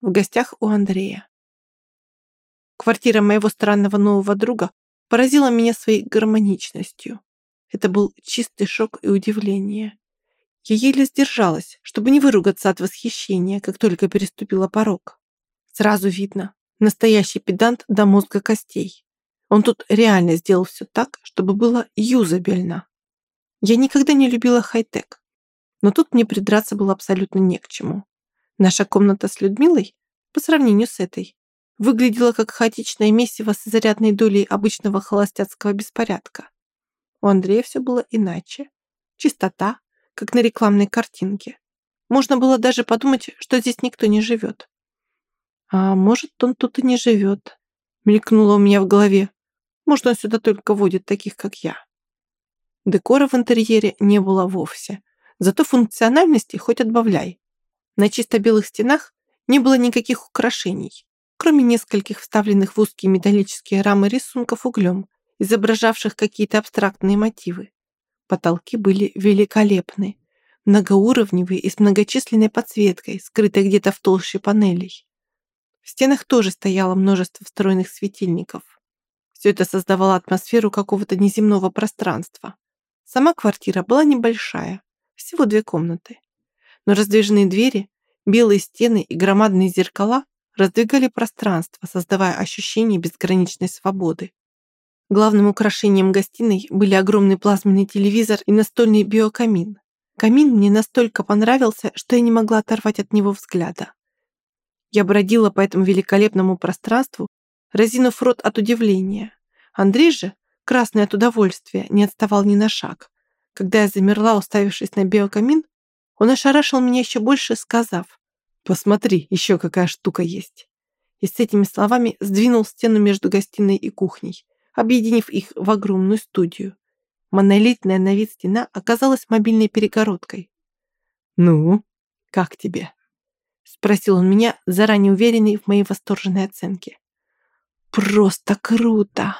в гостях у Андрея. Квартира моего странного нового друга поразила меня своей гармоничностью. Это был чистый шок и удивление. Я еле сдержалась, чтобы не выругаться от восхищения, как только переступила порог. Сразу видно, настоящий педант до мозга костей. Он тут реально сделал все так, чтобы было юзабельно. Я никогда не любила хай-тек, но тут мне придраться было абсолютно не к чему. Наша комната с Людмилой, по сравнению с этой, выглядела как хаотичное месиво с зарядной долей обычного холостяцкого беспорядка. У Андрея все было иначе. Чистота, как на рекламной картинке. Можно было даже подумать, что здесь никто не живет. А может, он тут и не живет, мелькнуло у меня в голове. Может, он сюда только водит таких, как я. Декора в интерьере не было вовсе. Зато функциональности хоть отбавляй. На чисто белых стенах не было никаких украшений, кроме нескольких вставленных в узкие металлические рамы рисунков углем, изображавших какие-то абстрактные мотивы. Потолки были великолепны, многоуровневые и с многочисленной подсветкой, скрытой где-то в толще панелей. В стенах тоже стояло множество встроенных светильников. Все это создавало атмосферу какого-то неземного пространства. Сама квартира была небольшая, всего две комнаты. Но раздвижные двери, белые стены и громадные зеркала раздвигали пространство, создавая ощущение безграничной свободы. Главным украшением гостиной были огромный плазменный телевизор и настольный биокамин. Камин мне настолько понравился, что я не могла оторвать от него взгляда. Я бродила по этому великолепному пространству, разинув рот от удивления. Андрей же, красный от удовольствия, не отставал ни на шаг. Когда я замерла, уставившись на биокамин, он ошарашил меня еще больше, сказав, «Посмотри, еще какая штука есть». И с этими словами сдвинул стену между гостиной и кухней, объединив их в огромную студию. Монолитная на вид стена оказалась мобильной перегородкой. «Ну, как тебе?» Спросил он меня, заранее уверенный в моей восторженной оценке. «Просто круто!»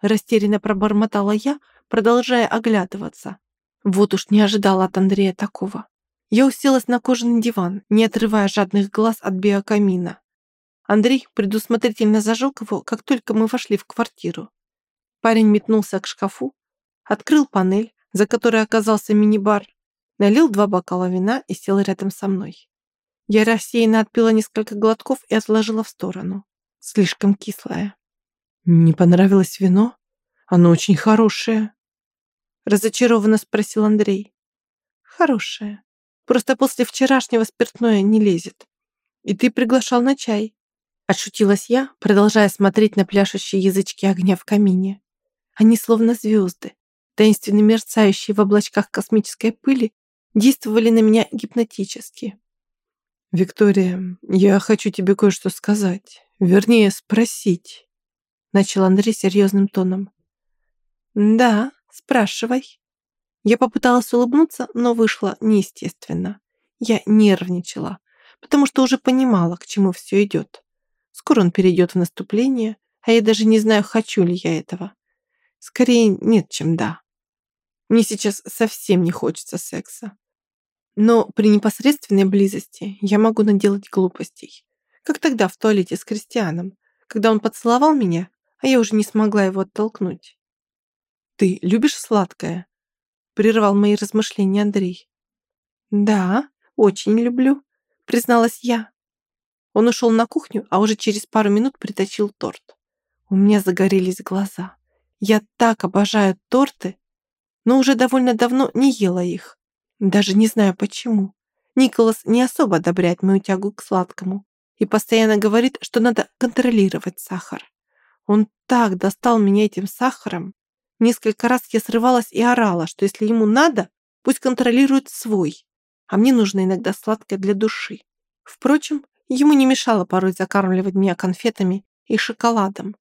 Растерянно пробормотала я, продолжая оглядываться. Вот уж не ожидала от Андрея такого. Я уселась на кожаный диван, не отрывая жадных глаз от биокамина. Андрей предусмотрительно зажег его, как только мы вошли в квартиру. Парень метнулся к шкафу, открыл панель, за которой оказался мини-бар, налил два бокала вина и сел рядом со мной. Я рассеянно отпила несколько глотков и отложила в сторону. Слишком кислое. «Не понравилось вино? Оно очень хорошее». Разочарованно спросил Андрей. «Хорошее. Просто после вчерашнего спиртное не лезет. И ты приглашал на чай». Отшутилась я, продолжая смотреть на пляшущие язычки огня в камине. Они словно звезды, таинственно мерцающие в облачках космической пыли, действовали на меня гипнотически. «Виктория, я хочу тебе кое-что сказать. Вернее, спросить начал Андрей серьезным тоном. «Да, спрашивай». Я попыталась улыбнуться, но вышло неестественно. Я нервничала, потому что уже понимала, к чему все идет. Скоро он перейдет в наступление, а я даже не знаю, хочу ли я этого. Скорее нет, чем да. Мне сейчас совсем не хочется секса. Но при непосредственной близости я могу наделать глупостей. Как тогда в туалете с Кристианом, когда он поцеловал меня, а я уже не смогла его оттолкнуть. «Ты любишь сладкое?» — прервал мои размышления Андрей. «Да, очень люблю», — призналась я. Он ушел на кухню, а уже через пару минут притащил торт. У меня загорелись глаза. Я так обожаю торты, но уже довольно давно не ела их. Даже не знаю почему. Николас не особо одобряет мою тягу к сладкому и постоянно говорит, что надо контролировать сахар. Он так достал меня этим сахаром. Несколько раз я срывалась и орала, что если ему надо, пусть контролирует свой, а мне нужно иногда сладкое для души. Впрочем, ему не мешало порой закармливать меня конфетами и шоколадом.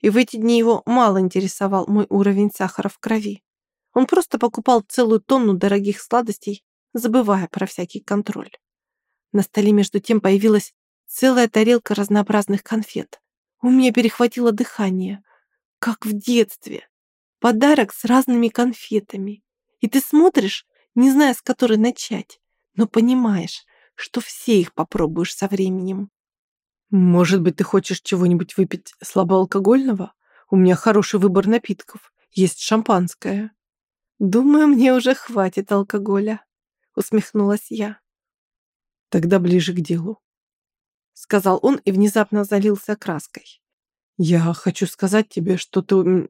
И в эти дни его мало интересовал мой уровень сахара в крови. Он просто покупал целую тонну дорогих сладостей, забывая про всякий контроль. На столе между тем появилась целая тарелка разнообразных конфет. У меня перехватило дыхание, как в детстве. Подарок с разными конфетами. И ты смотришь, не зная, с которой начать, но понимаешь, что все их попробуешь со временем. Может быть, ты хочешь чего-нибудь выпить слабоалкогольного? У меня хороший выбор напитков. Есть шампанское. Думаю, мне уже хватит алкоголя, усмехнулась я. Тогда ближе к делу, сказал он и внезапно залился краской. Я хочу сказать тебе, что ты...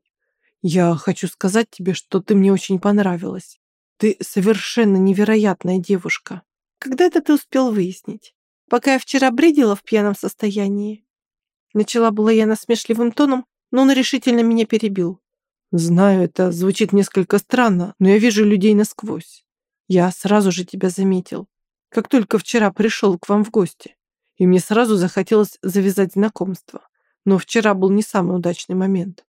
Я хочу сказать тебе, что ты мне очень понравилась. Ты совершенно невероятная девушка. Когда это ты успел выяснить? Пока я вчера бредила в пьяном состоянии. Начала была я насмешливым тоном, но он решительно меня перебил. Знаю, это звучит несколько странно, но я вижу людей насквозь. Я сразу же тебя заметил. Как только вчера пришел к вам в гости. И мне сразу захотелось завязать знакомство. Но вчера был не самый удачный момент.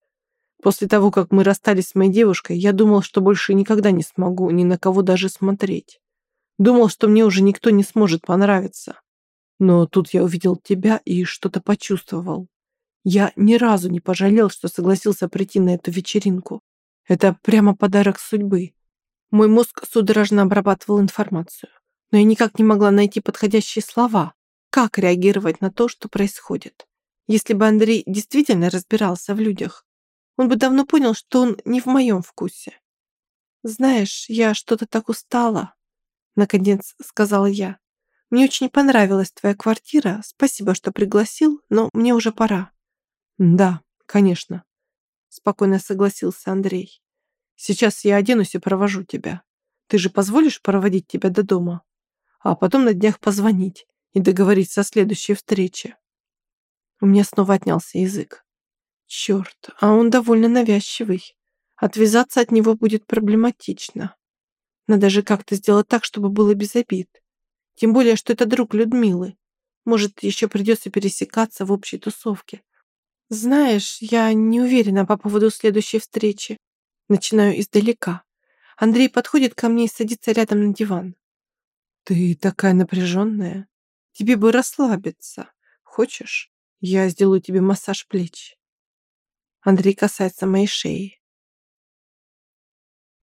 После того, как мы расстались с моей девушкой, я думал, что больше никогда не смогу ни на кого даже смотреть. Думал, что мне уже никто не сможет понравиться. Но тут я увидел тебя и что-то почувствовал. Я ни разу не пожалел, что согласился прийти на эту вечеринку. Это прямо подарок судьбы. Мой мозг судорожно обрабатывал информацию, но я никак не могла найти подходящие слова, как реагировать на то, что происходит. Если бы Андрей действительно разбирался в людях, он бы давно понял, что он не в моем вкусе. «Знаешь, я что-то так устала», — наконец сказала я. «Мне очень понравилась твоя квартира. Спасибо, что пригласил, но мне уже пора». «Да, конечно», — спокойно согласился Андрей. «Сейчас я оденусь и провожу тебя. Ты же позволишь проводить тебя до дома? А потом на днях позвонить и договориться о следующей встрече». У меня снова отнялся язык. Черт, а он довольно навязчивый. Отвязаться от него будет проблематично. Надо же как-то сделать так, чтобы было без обид. Тем более, что это друг Людмилы. Может, еще придется пересекаться в общей тусовке. Знаешь, я не уверена по поводу следующей встречи. Начинаю издалека. Андрей подходит ко мне и садится рядом на диван. Ты такая напряженная. Тебе бы расслабиться. Хочешь? Я сделаю тебе массаж плеч. Андрей касается моей шеи.